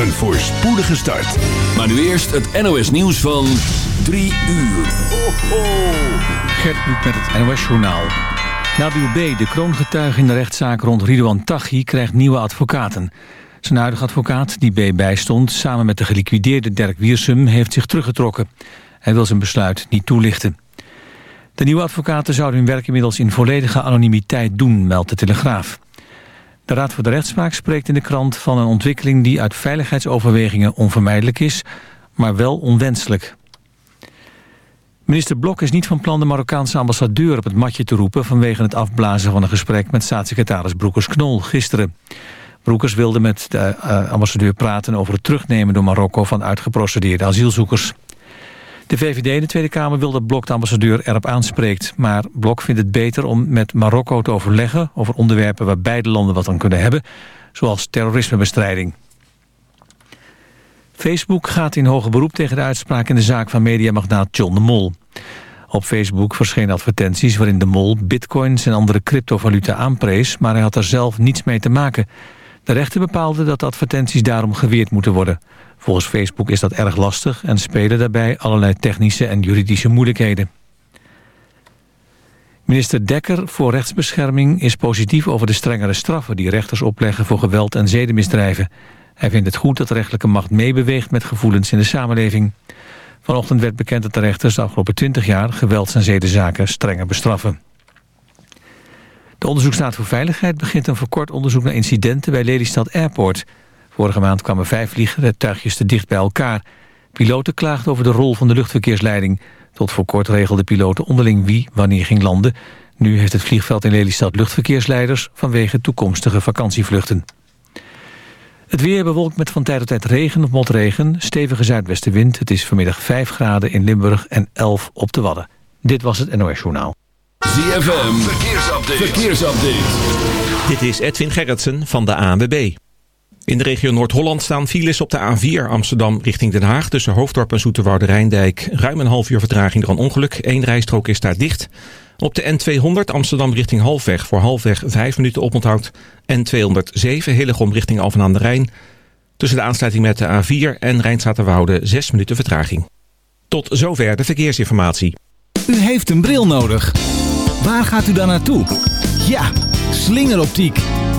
een voorspoedige start. Maar nu eerst het NOS nieuws van 3 uur. Ho, ho. Gert met het NOS Journaal. Nabil B., de kroongetuige in de rechtszaak rond Ridouan Taghi... krijgt nieuwe advocaten. Zijn huidige advocaat, die B. bijstond... samen met de geliquideerde Dirk Wiersum, heeft zich teruggetrokken. Hij wil zijn besluit niet toelichten. De nieuwe advocaten zouden hun werk inmiddels in volledige anonimiteit doen, meldt de Telegraaf. De Raad voor de Rechtspraak spreekt in de krant van een ontwikkeling die uit veiligheidsoverwegingen onvermijdelijk is, maar wel onwenselijk. Minister Blok is niet van plan de Marokkaanse ambassadeur op het matje te roepen vanwege het afblazen van een gesprek met staatssecretaris Broekers-Knol gisteren. Broekers wilde met de uh, ambassadeur praten over het terugnemen door Marokko van uitgeprocedeerde asielzoekers. De VVD in de Tweede Kamer wil dat Blok de ambassadeur erop aanspreekt. Maar Blok vindt het beter om met Marokko te overleggen... over onderwerpen waar beide landen wat aan kunnen hebben... zoals terrorismebestrijding. Facebook gaat in hoger beroep tegen de uitspraak in de zaak van mediamagnaat John de Mol. Op Facebook verschenen advertenties waarin de Mol bitcoins en andere cryptovaluta aanprees... maar hij had er zelf niets mee te maken. De rechter bepaalde dat de advertenties daarom geweerd moeten worden... Volgens Facebook is dat erg lastig en spelen daarbij allerlei technische en juridische moeilijkheden. Minister Dekker voor rechtsbescherming is positief over de strengere straffen die rechters opleggen voor geweld en zedenmisdrijven. Hij vindt het goed dat de rechtelijke macht meebeweegt met gevoelens in de samenleving. Vanochtend werd bekend dat de rechters de afgelopen 20 jaar gewelds- en zedenzaken strenger bestraffen. De Onderzoeksraad voor Veiligheid begint een verkort onderzoek naar incidenten bij Lelystad Airport. Vorige maand kwamen vijf vliegtuigjes te dicht bij elkaar. Piloten klaagden over de rol van de luchtverkeersleiding. Tot voor kort regelden piloten onderling wie wanneer ging landen. Nu heeft het vliegveld in Lelystad luchtverkeersleiders... vanwege toekomstige vakantievluchten. Het weer bewolkt met van tijd tot tijd regen of motregen. Stevige zuidwestenwind. Het is vanmiddag 5 graden in Limburg en 11 op de Wadden. Dit was het NOS Journaal. ZFM, verkeersupdate. verkeersupdate. Dit is Edwin Gerritsen van de ANWB. In de regio Noord-Holland staan files op de A4 Amsterdam richting Den Haag... tussen Hoofddorp en Zoeterwoude Rijndijk. Ruim een half uur vertraging door een ongeluk. Eén rijstrook is daar dicht. Op de N200 Amsterdam richting Halfweg voor Halfweg 5 minuten oponthoud. N207 Hillegom richting Alphen aan de Rijn. Tussen de aansluiting met de A4 en Rijnstaterwoude 6 minuten vertraging. Tot zover de verkeersinformatie. U heeft een bril nodig. Waar gaat u dan naartoe? Ja, slingeroptiek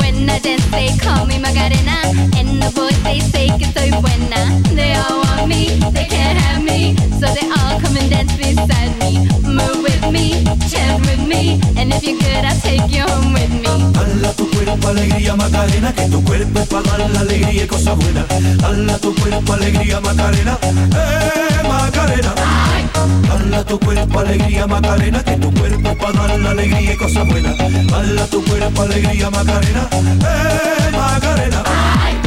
When I dance, they call me Macarena. And the boys, they say que soy buena. They all want me, they can't have me. So they all come and dance beside me. Move Hala tu cuerpo, alegría, Macarena, que tu cuerpo para dar la alegría y cosas buenas. Tu cuerpo, alegría, Macarena, eh, Macarena. Tu cuerpo, alegría, Macarena, que tu cuerpo para dar la alegría y cosas buenas. Tu cuerpo, alegría, Macarena, eh, Macarena.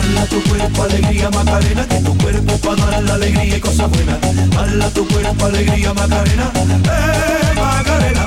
Hala tu cuerpo, alegría, Macarena, que tu cuerpo para dar la alegría y cosas buenas. Hala tu cuerpo, alegría, Macarena, eh, Macarena.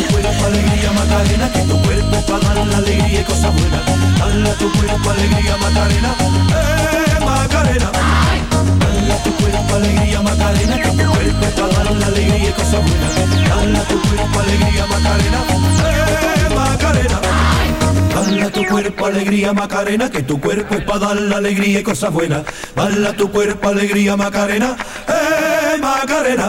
Tu cuerpo, alegría, Macarena, que tu cuerpo para dar la alegría y cosas buenas. Hala tu cuerpo, alegría, Macarena, eh, Macarena. Hala tu cuerpo, alegría, Macarena, que tu cuerpo para dar la alegría y cosas buenas. Hala tu cuerpo, alegría, Macarena, eh, Macarena. Hala tu cuerpo, alegría, Macarena, que tu cuerpo es para dar la alegría y cosas buenas. Hala tu cuerpo, alegría, Macarena, eh, Macarena.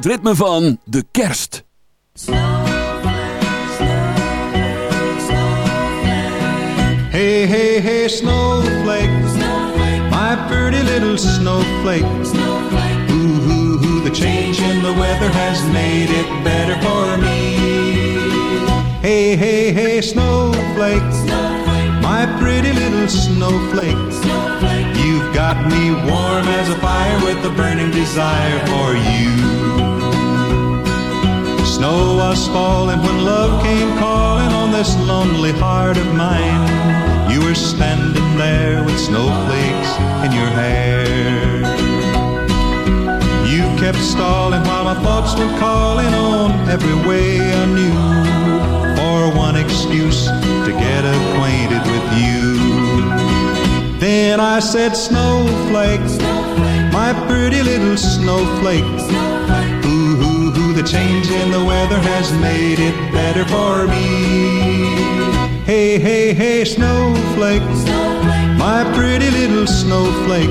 Het ritme van de kerst. Hey, hey, hey, snowflake. My pretty little snowflake. Ooh, ooh, ooh, the change in the weather has made it better for me. Hey, hey, hey, snowflake. My pretty little snowflake. You've got me warm as a fire with a burning desire for you. Snow was falling when love came calling on this lonely heart of mine. You were standing there with snowflakes in your hair. You kept stalling while my thoughts were calling on every way I knew for one excuse to get acquainted with you. Then I said, Snowflake, my pretty little snowflake. The change in the weather has made it better for me. Hey, hey, hey, snowflake, my pretty little snowflake.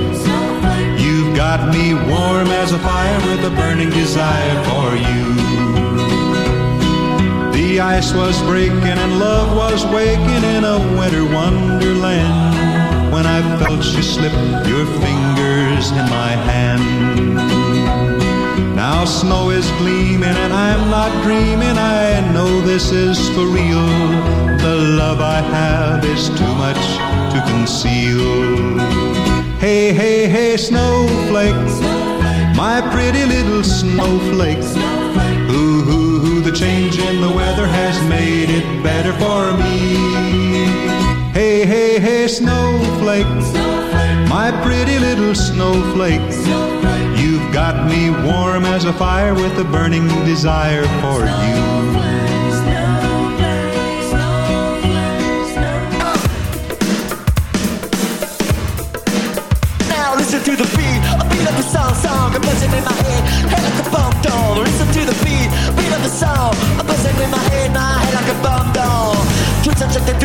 You've got me warm as a fire with a burning desire for you. The ice was breaking and love was waking in a winter wonderland when I felt you slip your fingers in my hand. Now snow is gleaming and I'm not dreaming. I know this is for real. The love I have is too much to conceal. Hey, hey, hey, snowflake. My pretty little snowflake. Ooh, ooh, ooh, the change in the weather has made it better for me. Hey, hey, hey, snowflake. My pretty little snowflake. Got me warm as a fire with a burning desire for you.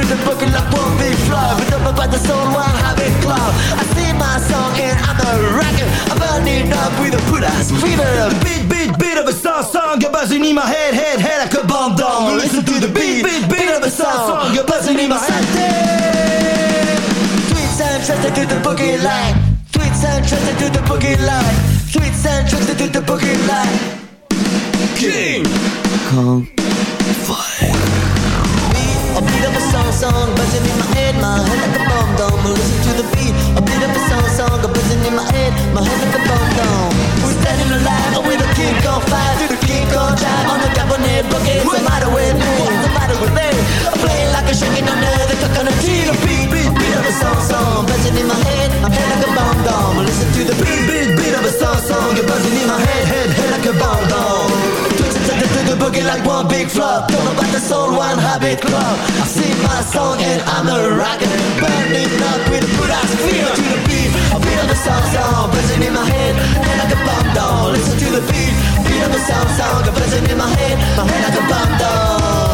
The boogie like one big flow, but up by the soul, one habit club. I sing my song and I'm a rocker, I'm burning up with a put ass fever. Beat, beat, beat of a song, song, a buzzing in my head, head, head like a bomb doll. Listen to the beat, beat, beat of a song, song, a buzzing in my head. Sweet sound attracted to the boogie line. Sweet sound attracted to the boogie line. Sweet sound attracted to the boogie line. King Kong song, buzzing in my head, my head like a bomb dome. Listen to the beat, a beat of a song, song, buzzing in my head, my head like a bomb dome. We're standing alive with a king on fire, through the king on drive on the cabinet boogie. What's the matter with me? What's the matter with me? I'm playing like a shaking under the coconut tree. The beat, beat, beat of a song, song, buzzing in my head, my head like a bomb dome. Listen to the beat, beat, beat of a song, song, you're buzzing in my head, head, head like a bomb dome. Take to the boogie like one big flop Soul, one habit club. I sing my song and I'm a rocker. Burning up with a good ass feel. To the beat, beat of the song song Buzzing in my head, head like a bomb down Listen to the beat, of the song song Buzzing in my head, my head like a bomb down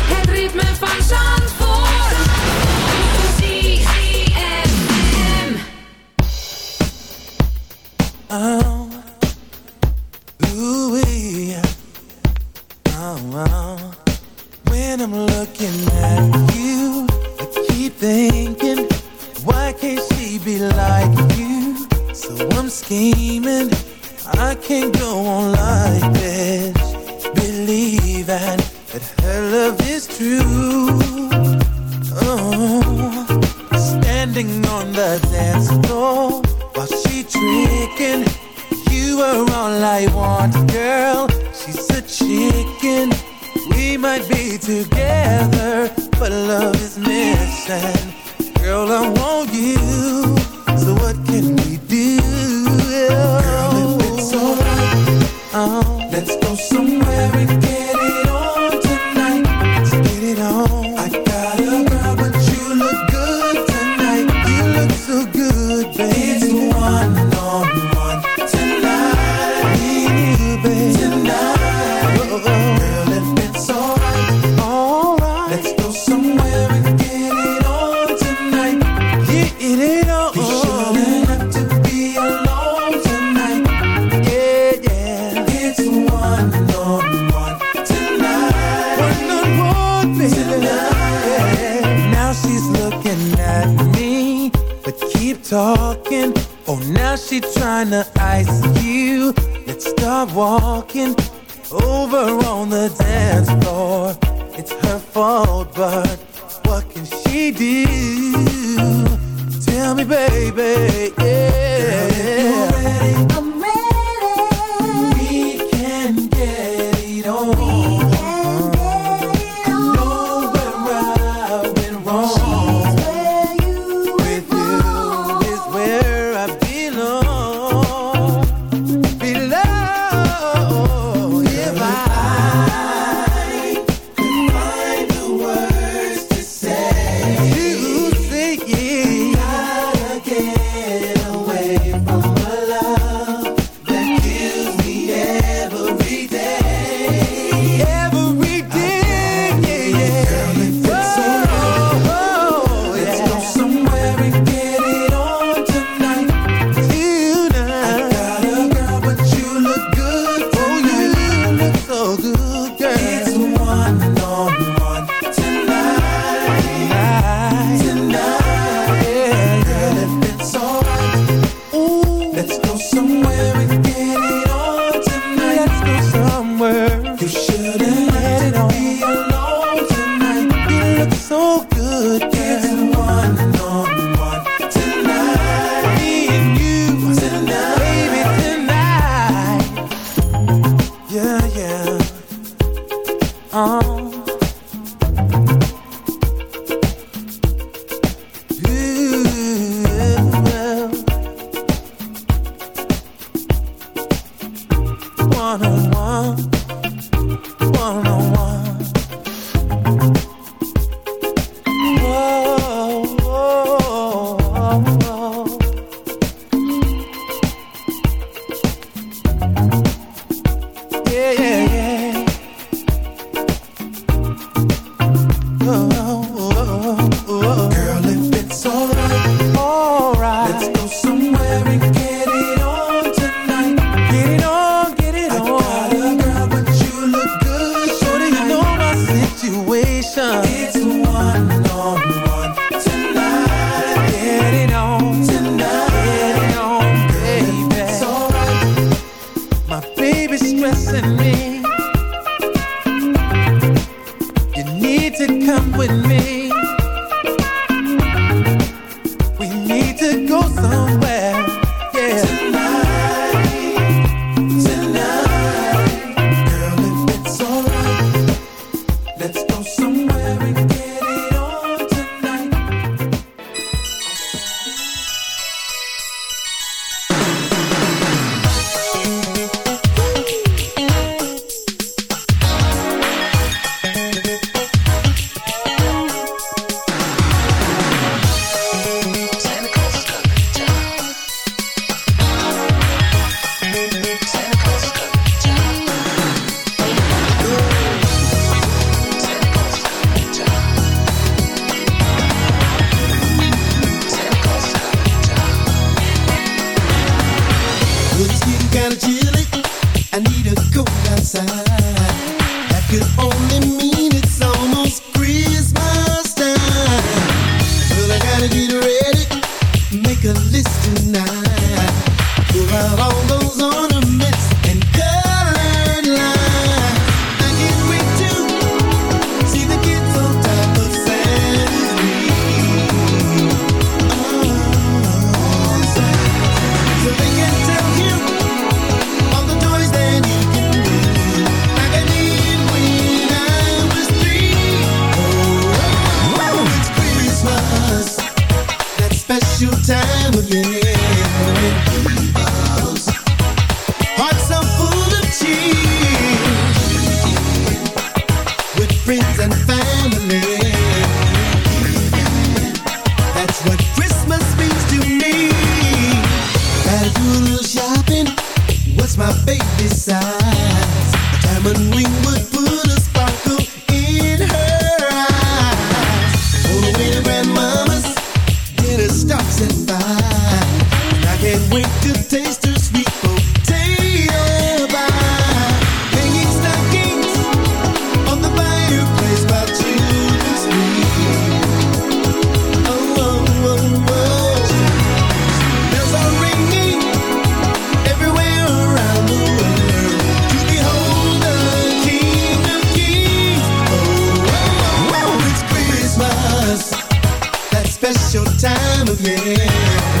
You shouldn't your time again.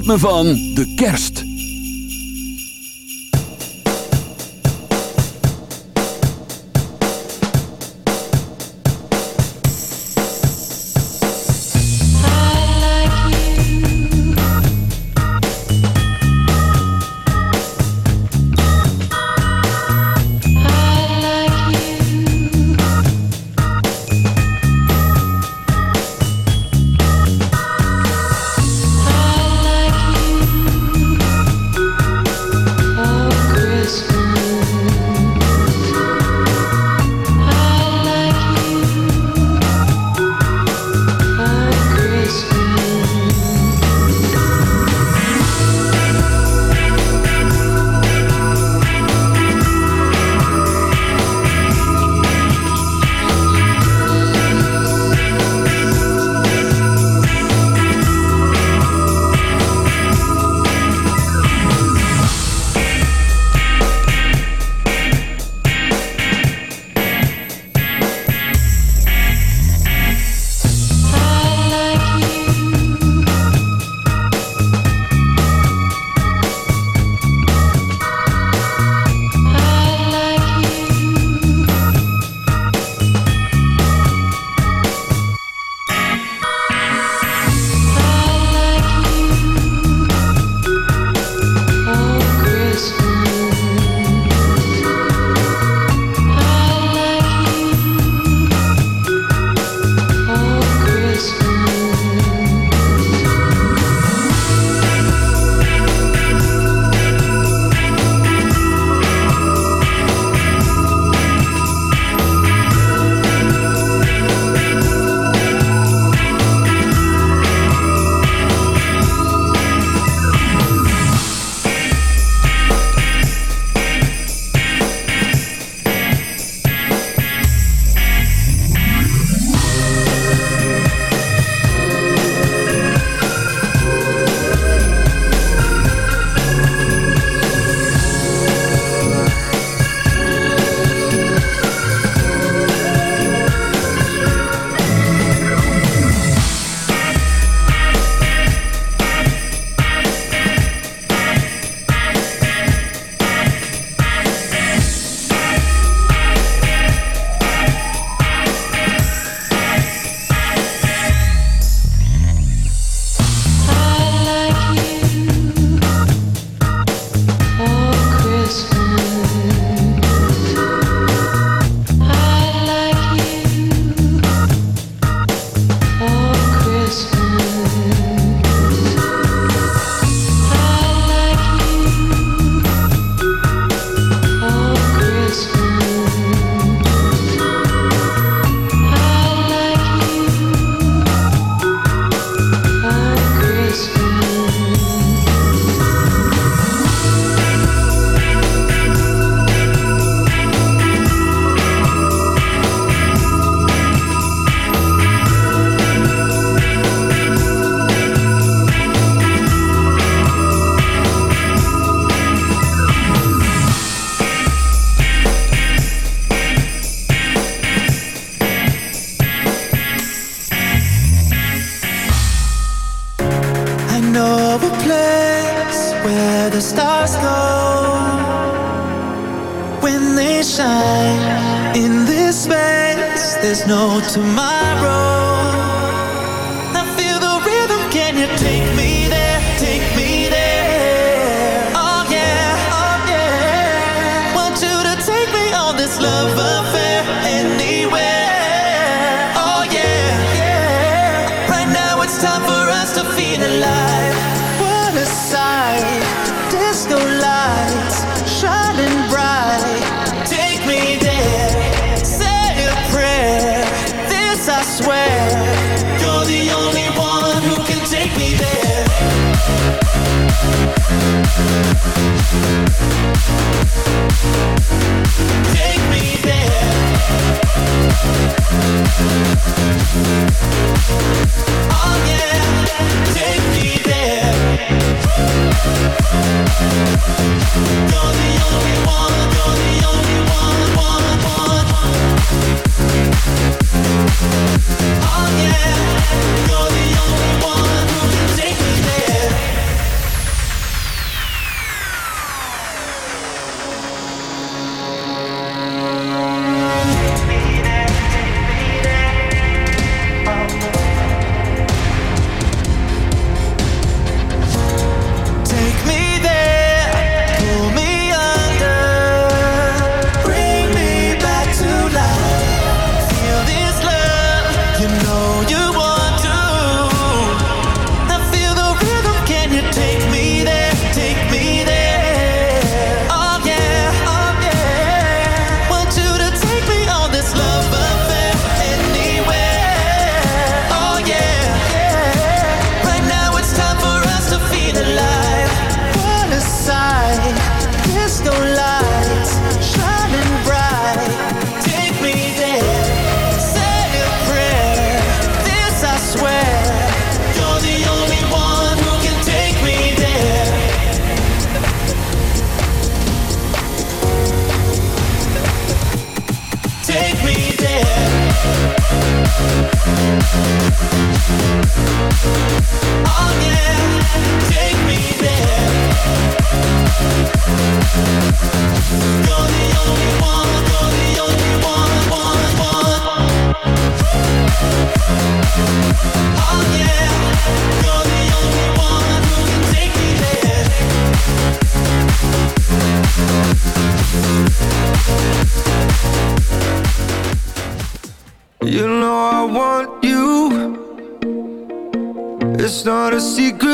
Ritme van de kerst.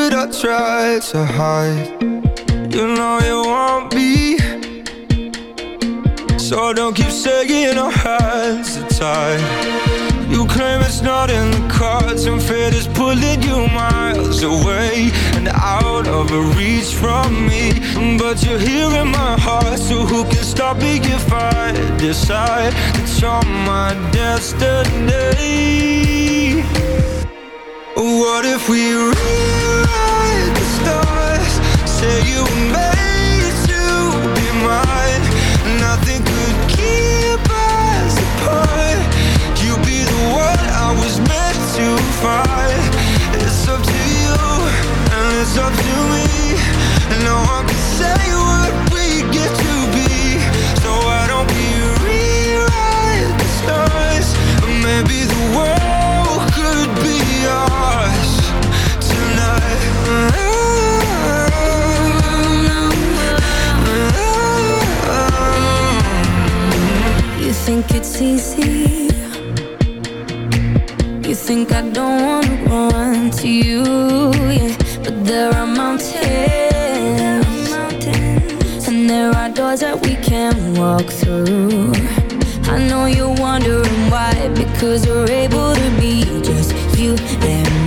Secret I try to hide. You know you want me. So don't keep saying our hands tied. You claim it's not in the cards, and fate is pulling you miles away and out of reach from me. But you're here in my heart, so who can stop me if I decide that you're my destiny? What if we? Say you were made to be mine. Nothing could keep us apart. You be the one I was meant to find. It's up to you, and it's up to me. No one can say what we get to be. So don't rewrite the stars? Maybe the world could be ours think it's easy? You think I don't wanna run to you? Yeah, but there are mountains, and there are doors that we can't walk through. I know you're wondering why, because we're able to be just you and me